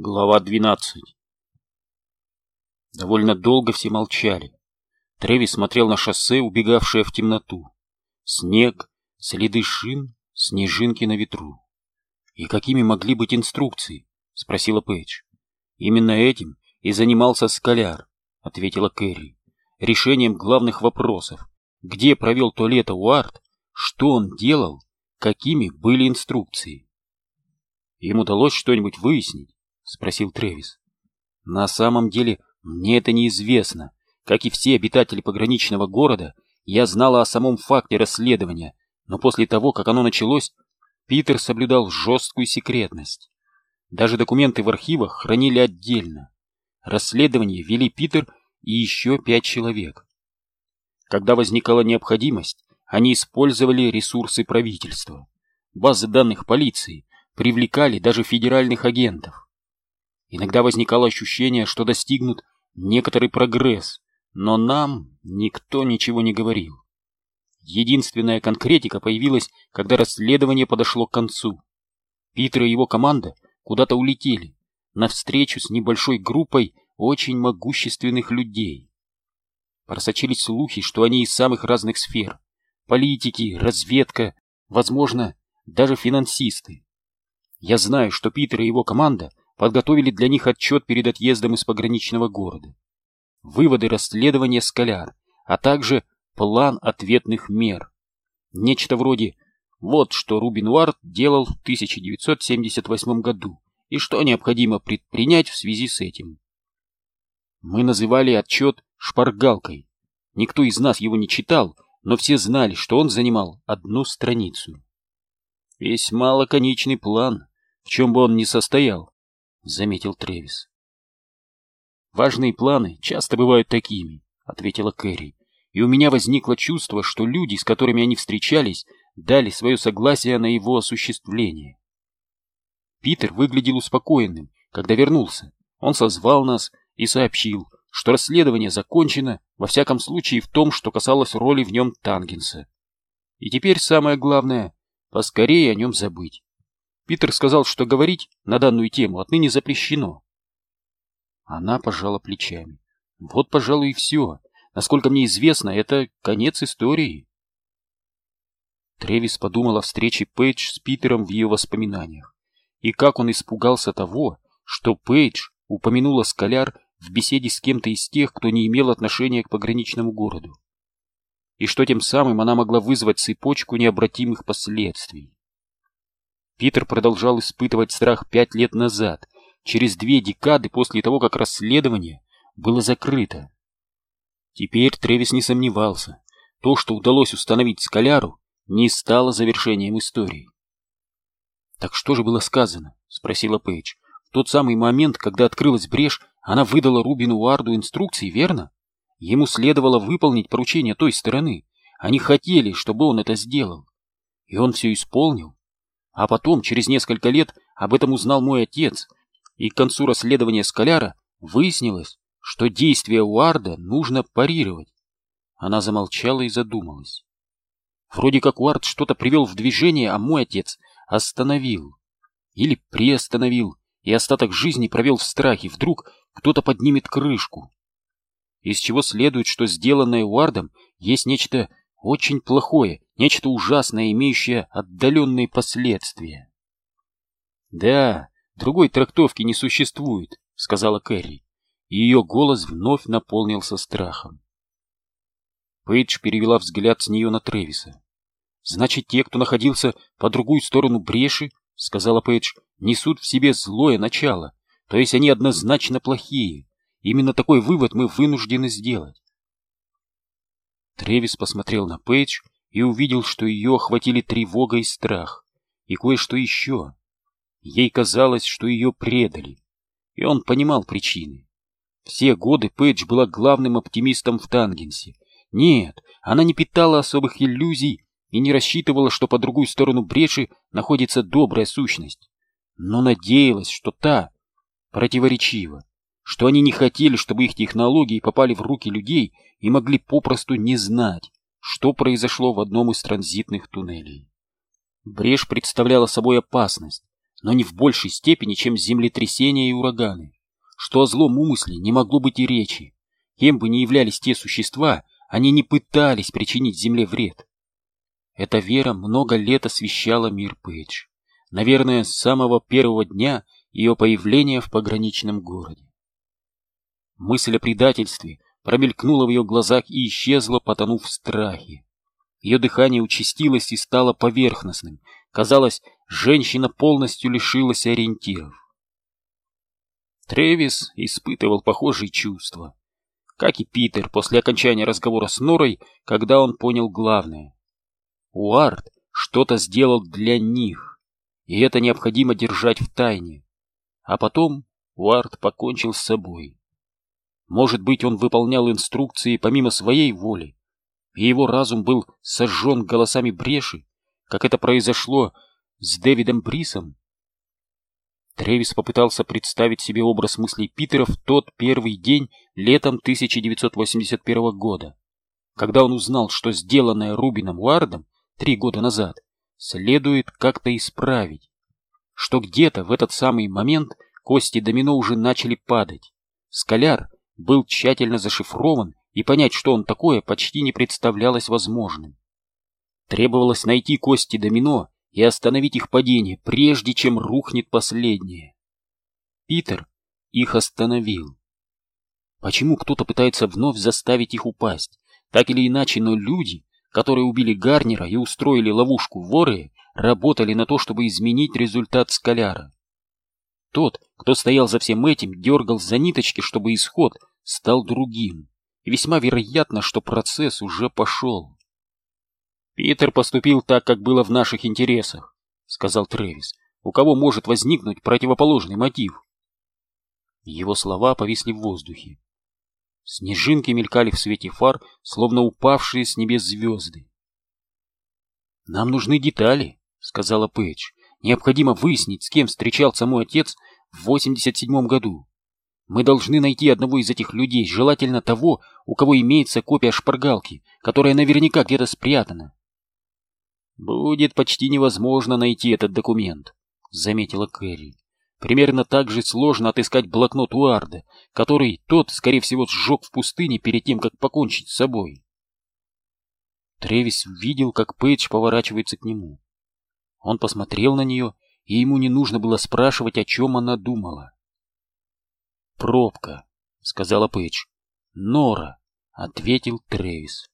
Глава 12 Довольно долго все молчали. Тревис смотрел на шоссе, убегавшее в темноту. Снег, следы шин, снежинки на ветру. «И какими могли быть инструкции?» — спросила Пейдж. «Именно этим и занимался Скаляр», — ответила Кэрри. «Решением главных вопросов. Где провел то лето Уарт? Что он делал? Какими были инструкции?» «Им удалось что-нибудь выяснить?» — спросил Тревис. «На самом деле мне это неизвестно. Как и все обитатели пограничного города, я знала о самом факте расследования, но после того, как оно началось, Питер соблюдал жесткую секретность. Даже документы в архивах хранили отдельно. Расследование вели Питер и еще пять человек. Когда возникала необходимость, они использовали ресурсы правительства, базы данных полиции, привлекали даже федеральных агентов. Иногда возникало ощущение, что достигнут некоторый прогресс, но нам никто ничего не говорил. Единственная конкретика появилась, когда расследование подошло к концу. Питер и его команда куда-то улетели, на встречу с небольшой группой очень могущественных людей. Просочились слухи, что они из самых разных сфер. Политики, разведка, возможно, даже финансисты. Я знаю, что Питер и его команда подготовили для них отчет перед отъездом из пограничного города. Выводы расследования Скаляр, а также план ответных мер. Нечто вроде «Вот что Рубин Уарт делал в 1978 году и что необходимо предпринять в связи с этим». Мы называли отчет «шпаргалкой». Никто из нас его не читал, но все знали, что он занимал одну страницу. Весьма лаконичный план, в чем бы он ни состоял, — заметил Тревис. «Важные планы часто бывают такими», — ответила Кэрри, «и у меня возникло чувство, что люди, с которыми они встречались, дали свое согласие на его осуществление». Питер выглядел успокоенным, когда вернулся. Он созвал нас и сообщил, что расследование закончено, во всяком случае в том, что касалось роли в нем Тангенса. И теперь самое главное — поскорее о нем забыть. Питер сказал, что говорить на данную тему отныне запрещено. Она пожала плечами. Вот, пожалуй, и все. Насколько мне известно, это конец истории. Тревис подумал о встрече Пейдж с Питером в ее воспоминаниях. И как он испугался того, что Пейдж упомянула Скаляр в беседе с кем-то из тех, кто не имел отношения к пограничному городу. И что тем самым она могла вызвать цепочку необратимых последствий. Питер продолжал испытывать страх пять лет назад, через две декады после того, как расследование было закрыто. Теперь Тревис не сомневался. То, что удалось установить Скаляру, не стало завершением истории. «Так что же было сказано?» — спросила Пейдж. «В тот самый момент, когда открылась брешь, она выдала Рубину Уарду инструкции, верно? Ему следовало выполнить поручение той стороны. Они хотели, чтобы он это сделал. И он все исполнил. А потом, через несколько лет, об этом узнал мой отец, и к концу расследования Скаляра выяснилось, что действия Уарда нужно парировать. Она замолчала и задумалась. Вроде как Уард что-то привел в движение, а мой отец остановил. Или приостановил, и остаток жизни провел в страхе. Вдруг кто-то поднимет крышку. Из чего следует, что сделанное Уардом есть нечто очень плохое, нечто ужасное, имеющее отдаленные последствия. «Да, другой трактовки не существует», — сказала Кэрри, и ее голос вновь наполнился страхом. Пейдж перевела взгляд с нее на Тревиса. «Значит, те, кто находился по другую сторону бреши, — сказала Пейдж, — несут в себе злое начало, то есть они однозначно плохие. Именно такой вывод мы вынуждены сделать. Тревис посмотрел на Пейдж и увидел, что ее охватили тревога и страх, и кое-что еще. Ей казалось, что ее предали, и он понимал причины. Все годы Пейдж была главным оптимистом в Тангенсе. Нет, она не питала особых иллюзий и не рассчитывала, что по другую сторону бреши находится добрая сущность, но надеялась, что та противоречива что они не хотели, чтобы их технологии попали в руки людей и могли попросту не знать, что произошло в одном из транзитных туннелей. Брешь представляла собой опасность, но не в большей степени, чем землетрясения и ураганы, что о злом умысле не могло быть и речи. Кем бы ни являлись те существа, они не пытались причинить Земле вред. Эта вера много лет освещала мир Пейдж. Наверное, с самого первого дня ее появления в пограничном городе. Мысль о предательстве промелькнула в ее глазах и исчезла, потонув в страхе. Ее дыхание участилось и стало поверхностным. Казалось, женщина полностью лишилась ориентиров. Тревис испытывал похожие чувства, как и Питер после окончания разговора с Норой, когда он понял главное. Уарт что-то сделал для них, и это необходимо держать в тайне. А потом Уарт покончил с собой. Может быть, он выполнял инструкции помимо своей воли, и его разум был сожжен голосами бреши, как это произошло с Дэвидом Брисом? Тревис попытался представить себе образ мыслей Питера в тот первый день летом 1981 года, когда он узнал, что сделанное Рубином Уардом три года назад следует как-то исправить, что где-то в этот самый момент кости домино уже начали падать. Скаляр был тщательно зашифрован, и понять, что он такое, почти не представлялось возможным. Требовалось найти кости домино и остановить их падение, прежде чем рухнет последнее. Питер их остановил. Почему кто-то пытается вновь заставить их упасть? Так или иначе, но люди, которые убили Гарнера и устроили ловушку воры, работали на то, чтобы изменить результат Скаляра. Тот, кто стоял за всем этим, дергал за ниточки, чтобы исход стал другим. И весьма вероятно, что процесс уже пошел. Питер поступил так, как было в наших интересах, сказал Трэвис. У кого может возникнуть противоположный мотив? Его слова повисли в воздухе. Снежинки мелькали в свете фар, словно упавшие с небес звезды. «Нам нужны детали», — сказала Пэтч. «Необходимо выяснить, с кем встречался мой отец в 87-м году. Мы должны найти одного из этих людей, желательно того, у кого имеется копия шпаргалки, которая наверняка где-то спрятана. Будет почти невозможно найти этот документ, заметила Кэрри. Примерно так же сложно отыскать блокнот Уарда, который тот, скорее всего, сжег в пустыне перед тем, как покончить с собой. Тревис видел, как Пейдж поворачивается к нему. Он посмотрел на нее, и ему не нужно было спрашивать, о чем она думала. «Пробка», — сказала Пейдж. «Нора», — ответил Трэвис.